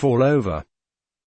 fall over.